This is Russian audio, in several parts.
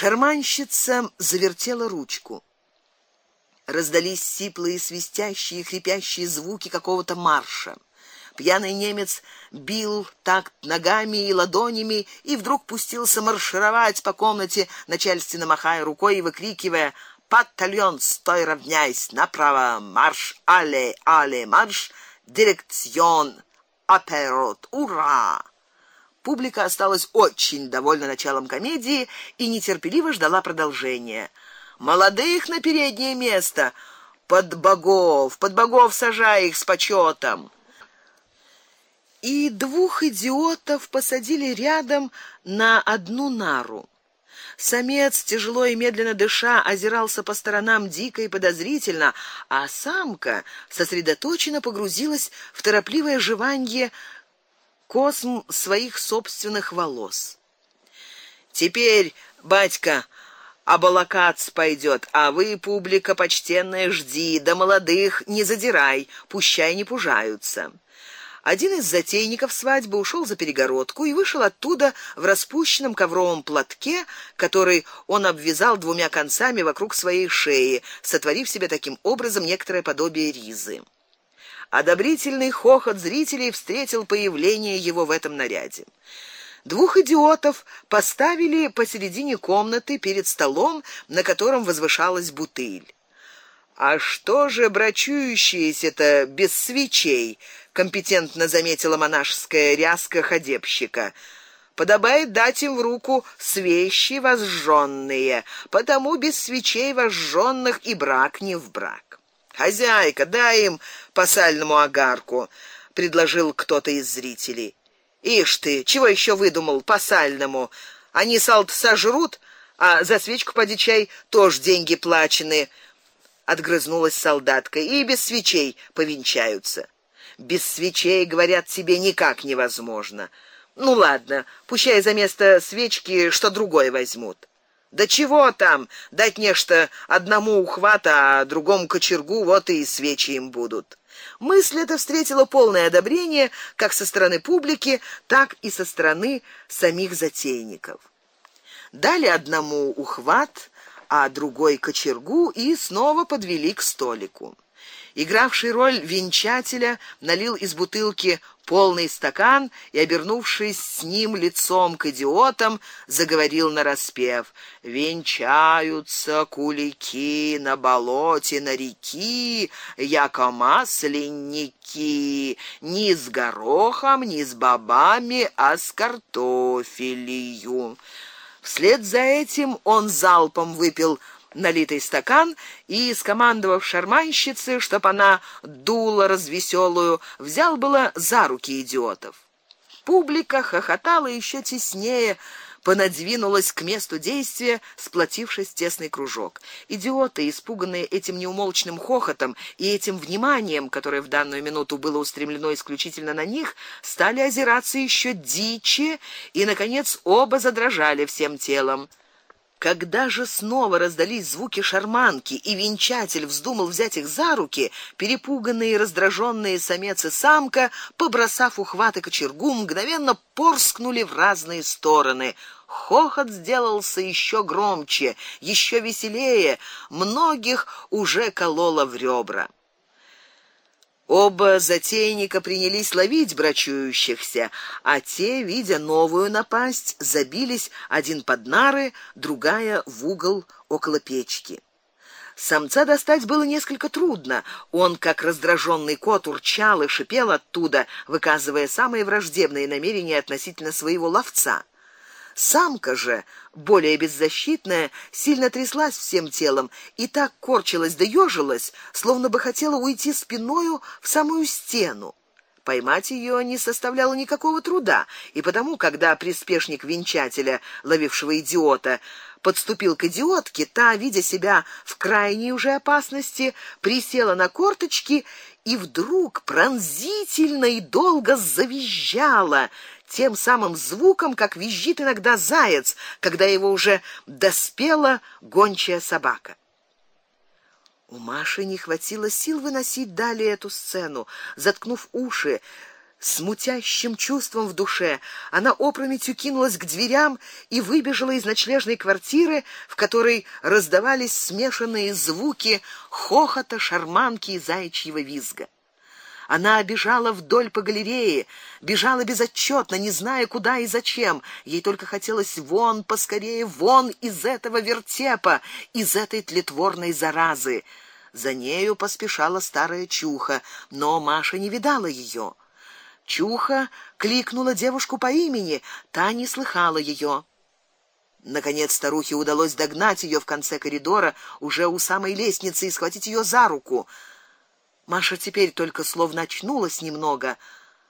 Шарманщица завертела ручку. Раздались сиплые, свистящие, хрипящие звуки какого-то марша. Пьяный немец бил так ногами и ладонями и вдруг пустился маршировать по комнате, начальственно махая рукой и выкрикивая: "Батальон, стой равняйсь, направо, марш, але, але, марш, дирекцион, аперот, ура!" Публика осталась очень довольна началом комедии и нетерпеливо ждала продолжения. Молодых на переднее место, под богов, под богов сажай их с почетом. И двух идиотов посадили рядом на одну нару. Самец, тяжело и медленно дыша, озирался по сторонам дико и подозрительно, а самка сосредоточенно погрузилась в торопливое жеванье косм своих собственных волос. Теперь, батька, оболокаться пойдет, а вы, публика почтенная, жди, да молодых не задирай, пущай не пужаются. Один из затейников свадьбы ушел за перегородку и вышел оттуда в распущенном ковровом платке, который он обвязал двумя концами вокруг своей шеи, сотворив себе таким образом некоторое подобие ризы. Одобрительный хохот зрителей встретил появление его в этом наряде. Двух идиотов поставили посередине комнаты перед столом, на котором возвышалась бутыль. А что же брачующиеся-то без свечей? компетентно заметила монашеская ряска ходебщика. Подобает дать им в руку свечи возжженные, потому без свечей возжженных и брак не в брак. Хозяйка, дай им по сальному огарку, предложил кто-то из зрителей. Ишь ты, чего еще выдумал по сальному? Они салт сожрут, а за свечку поди чай тоже деньги плачены. Отгрызнулась солдатка. И без свечей повенчаются. Без свечей, говорят, тебе никак невозможно. Ну ладно, пущай за место свечки что другое возьмут. Да чего там, дать нечто одному ухвата, а другому кочергу, вот и свечи им будут. Мысль эта встретила полное одобрение как со стороны публики, так и со стороны самих затейников. Дали одному ухват, а другой кочергу и снова подвели к столику игравший роль венчателя, налил из бутылки полный стакан и, обернувшись с ним лицом к идиотам, заговорил на распев: "Венчаются кулики на болоте на реки, яко масленники, ни с горохом, ни с бобами, а с картофелью". Вслед за этим он залпом выпил налитый стакан и, скомандовав шарманщице, чтоб она дула развеселую, взял было за руки идиотов. Публика хохотала еще теснее, понадвинулась к месту действия, сплотившись в тесный кружок. Идиоты, испуганные этим неумолчным хохотом и этим вниманием, которое в данную минуту было устремлено исключительно на них, стали озираться еще диче и наконец оба задрожали всем телом. Когда же снова раздались звуки шарманки, и венчатель вздумал взять их за руки, перепуганные и раздраженные самец и самка, побросав ухваты кочергу, мгновенно порскнули в разные стороны. Хохот сделался еще громче, еще веселее, многих уже кололо в ребра. Оба затейника принялись ловить брачующихся, а те, видя новую напасть, забились один под нары, другая в угол около печки. Самца достать было несколько трудно. Он, как раздраженный кот, урчал и шипел оттуда, выказывая самые враждебные намерения относительно своего ловца. Самка же, более беззащитная, сильно тряслась всем телом и так корчилась да ёжилась, словно бы хотела уйти спиною в самую стену. Поймать ее не составляло никакого труда, и потому, когда приспешник венчателя, ловившего идиота, подступил к идиотке, та, видя себя в крайней уже опасности, присела на корточки и вдруг пронзительно и долго завизжала, тем самым звуком, как визжит иногда заяц, когда его уже доспела гончая собака. У Маши не хватило сил выносить далее эту сцену. Заткнув уши, С мутящим чувством в душе она опрометью кинулась к дверям и выбежала из ночлежной квартиры, в которой раздавались смешанные звуки хохота, шарманки и заячьего визга. Она бежала вдоль по галерее, бежала безотчетно, не зная куда и зачем. Ей только хотелось вон, поскорее вон из этого вертепа, из этой тлетворной заразы. За нею поспешала старая чуха, но Маша не видала ее. Чуха кликнула девушку по имени, та не слыхала ее. Наконец старухе удалось догнать ее в конце коридора, уже у самой лестницы и схватить ее за руку. Маша теперь только словно очнулась немного.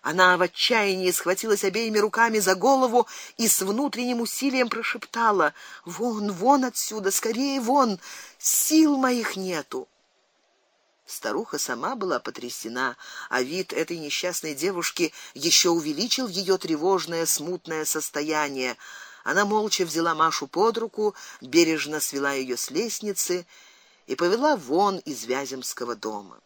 Она в отчаянии схватилась обеими руками за голову и с внутренним усилием прошептала: "Вон, вон отсюда, скорее вон, сил моих нету". Старуха сама была потрясена, а вид этой несчастной девушки еще увеличил ее тревожное, смутное состояние. Она молча взяла Машу под руку, бережно свела ее с лестницы и повела вон из Вяземского дома.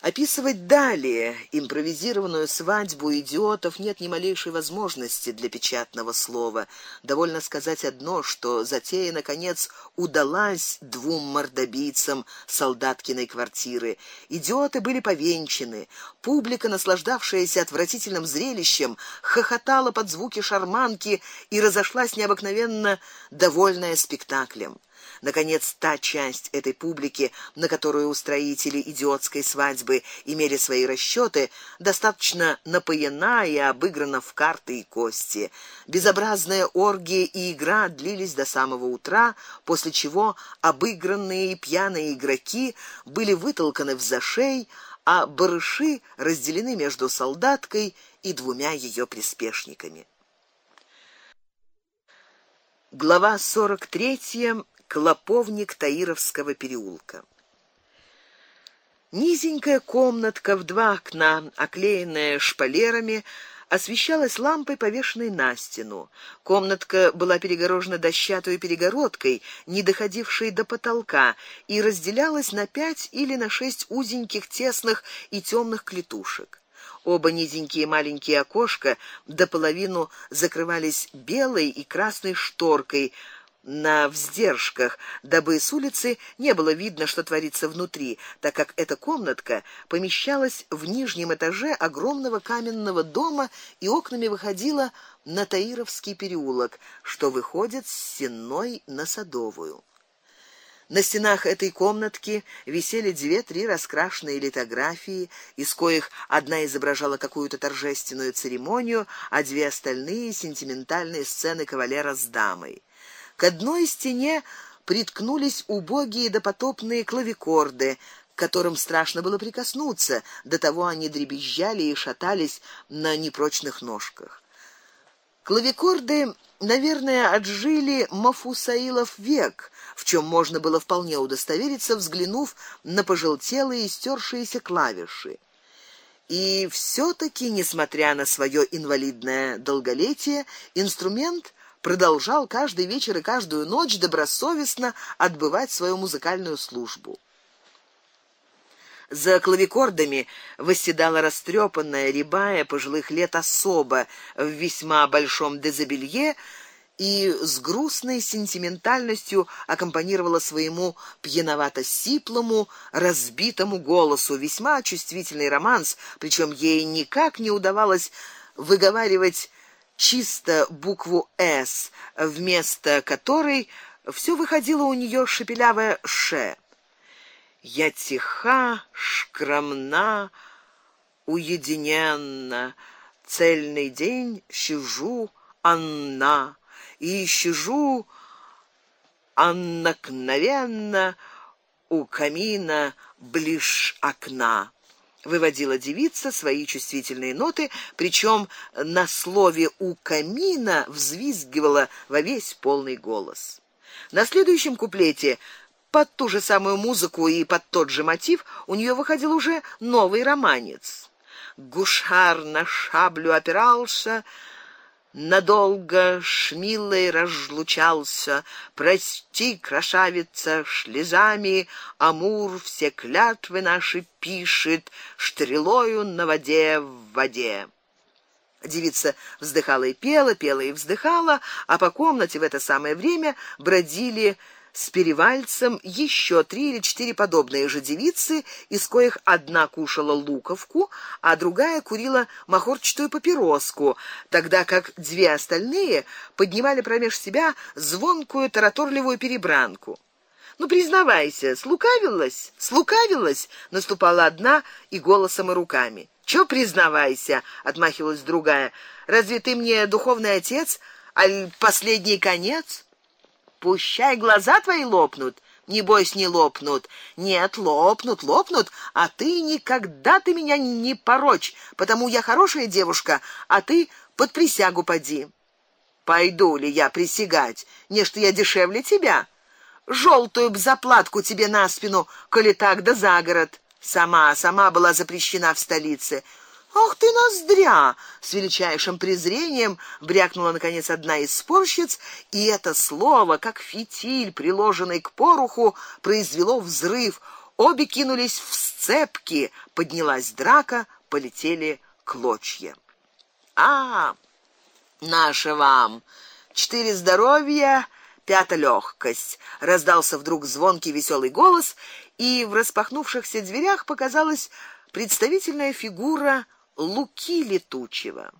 Описывать далее импровизированную свадьбу идиотов нет ни малейшей возможности для печатного слова. Довольно сказать одно, что затея наконец удалась двум мордобийцам солдаткиной квартиры. Идиоты были повенчаны. Публика, наслаждавшаяся отвратительным зрелищем, хохотала под звуки шарманки и разошлась необыкновенно довольная спектаклем. Наконец, та часть этой публики, на которую устроители идиотской свадьбы имели свои расчёты, достаточно напоена и обыграна в карты и кости. Безобразная оргия и игра длились до самого утра, после чего обыгранные и пьяные игроки были вытолканы в зашей, а барыши разделены между солдаткой и двумя её приспешниками. Глава 43 Клоповник Таировского переулка. Низенькая комнатка в два окна, оклеенная шпалерами, освещалась лампой, повешенной на стену. Комнатка была перегорожена дощатой перегородкой, не доходившей до потолка, и разделялась на пять или на шесть узеньких, тесных и темных клетушек. Оба низенькие маленькие окошка до половину закрывались белой и красной шторкой, на вздержках, дабы с улицы не было видно, что творится внутри, так как эта комнатка помещалась в нижнем этаже огромного каменного дома и окнами выходила на Таировский переулок, что выходит с Сенной на Садовую. На стенах этой комнатки висели две-три раскрашенные литографии, из коих одна изображала какую-то торжественную церемонию, а две остальные сентиментальные сцены кавалера с дамой. К одной стене приткнулись убогие допотопные клавикорды, к которым страшно было прикоснуться, до того они дребезжали и шатались на непрочных ножках. Клавикорды, наверное, отжили Мафусаилов век, в чем можно было вполне удостовериться, взглянув на пожелтелые и стёршиеся клавиши. И все таки несмотря на свое инвалидное долголетие, инструмент продолжал каждый вечер и каждую ночь добросовестно отбывать свою музыкальную службу. За клавикордами восседала растрепанная, рябая пожилых лет особа в весьма большом дезобелье и с грустной сентиментальностью аккомпанировала своему пьяновато-сиплому, разбитому голосу весьма чувствительный романс, причем ей никак не удавалось выговаривать чисто букву С, вместо которой все выходило у нее шепелявое ш. Я тиха, скромна, уединенно, цельный день сижу Анна, и сижу аннакновенно у камина близ окна выводила девица свои чувствительные ноты, причем на слове у камина взвизгивала во весь полный голос. На следующем куплете под ту же самую музыку и под тот же мотив у нее выходил уже новый романец. Гушар на шаблю опирался, надолго шмилой разлучался. Прости, красавица, шлезами Амур все клятвы наши пишет, стрелою на воде в воде. Девица вздыхала и пела, пела и вздыхала, а по комнате в это самое время бродили с перевальцем еще три или четыре подобные же девицы, из коих одна кушала луковку, а другая курила махорчатую папироску, тогда как две остальные поднимали промеж себя звонкую тараторливую перебранку. Ну признавайся, слукавилась, слукавилась, наступала одна и голосом и руками. Чё признавайся, отмахивалась другая. Разве ты мне духовный отец, аль последний конец? Пущай глаза твои лопнут, не бойся, не лопнут. Нет, лопнут, лопнут, а ты никогда ты меня не порочь, потому я хорошая девушка, а ты под присягу поди. Пойду ли я присягать? Не что я дешевле тебя. Желтую б заплатку тебе на спину, коли так да за город. Сама, сама была запрещена в столице. Ах ты ноздря, с величайшим презрением брякнула наконец одна из спорщиц, и это слово, как фитиль, приложенный к пороху, произвело взрыв. Обе кинулись в сцепки, поднялась драка, полетели клочья. А, наше вам. Четыре здоровья, пята легкость. Раздался вдруг звонкий веселый голос, и в распахнувшихся дверях показалась представительная фигура Луки летучего.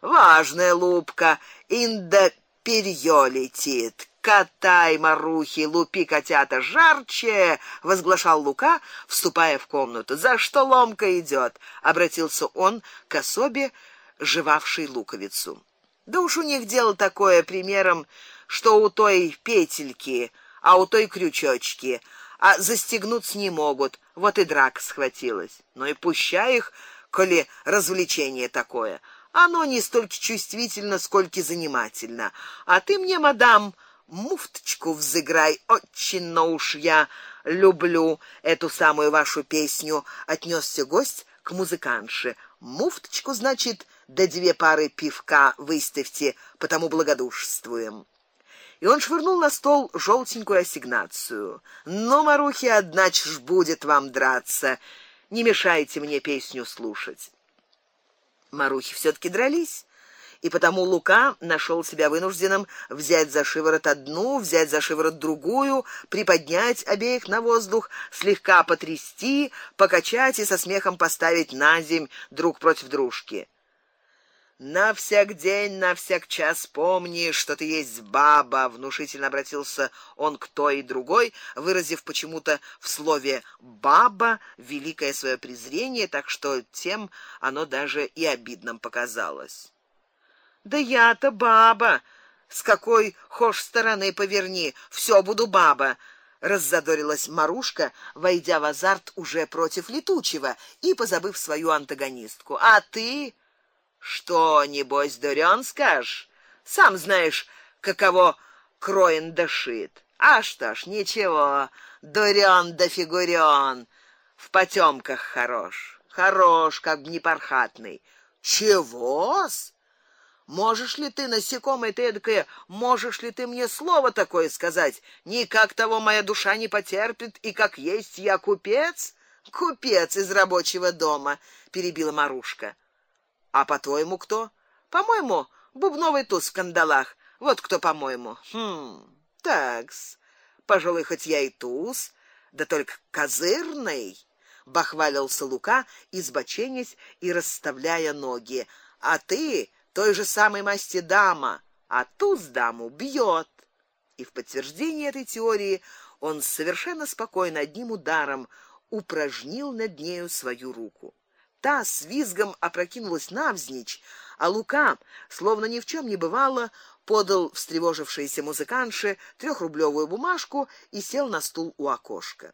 Важная лупка, инда перьё летит. Катай, марухи, лупи котята жарче, возглашал Лука, вступая в комнату. За что ломка идет? обратился он к особе, жевавшей луковицу. Да уж у них дело такое примером, что у той петельки, а у той крючочки, а застегнуться не могут. Вот и драка схватилась. Но и пущай их коли развлечение такое. Оно не столько чувствительно, сколько занимательно. А ты мне, мадам, муфточку взыграй, очень уж я люблю эту самую вашу песню, отнесся гость к музыкантше. Муфточку, значит, да две пары пивка выставьте, потому благодушествуем. И он швырнул на стол желтенькую ассигнацию. Но Марухи однач ж будет вам драться не мешайте мне песню слушать. Марухи все таки дрались, и потому Лука нашел себя вынужденным взять за шиворот одну, взять за шиворот другую, приподнять обеих на воздух, слегка потрясти, покачать и со смехом поставить на земь друг против дружки. На всяк день, на всяк час помни, что ты есть баба, внушительно обратился он к той и другой, выразив почему-то в слове баба великое свое презрение, так что тем оно даже и обидным показалось. Да я-то баба, с какой хошь стороны поверни, все буду баба раззадорилась Марушка, войдя в азарт уже против летучего и позабыв свою антагонистку. А ты что, небось, дурен скажешь? Сам знаешь, каково кроен да шит. А что ж, ничего, дурен да фигурен. В потемках хорош. Хорош, как не пархатный. Чего-с? Можешь ли ты, насекомое ты эдакое, можешь ли ты мне слово такое сказать? Никак того моя душа не потерпит, и как есть я купец, купец из рабочего дома, перебила Марушка. А по-твоему кто? По-моему, бубновый туз в кандалах. Вот кто, по-моему. Хм. Такс. Пожалуй, хоть я и туз, да только козырный, бахвалился Лука, избоченясь и расставляя ноги. А ты той же самой масти дама, а туз даму бьет. И в подтверждение этой теории он совершенно спокойно одним ударом упражнил над нею свою руку. Та с визгом опрокинулась навзничь, а Лука, словно ни в чем не бывало, подал встревожившейся музыкантше трехрублевую бумажку и сел на стул у окошка.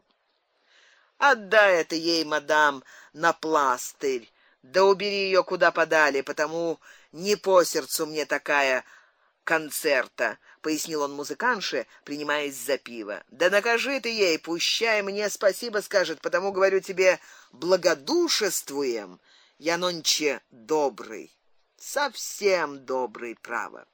Отдай это ей, мадам, на пластырь. Да убери ее куда подали, потому не по сердцу мне такая концерта, пояснил он музыкантше, принимаясь за пиво. Да накажи ты ей, пущай мне спасибо скажет, потому говорю тебе, благодушествуем. Я нонче добрый. Совсем добрый право.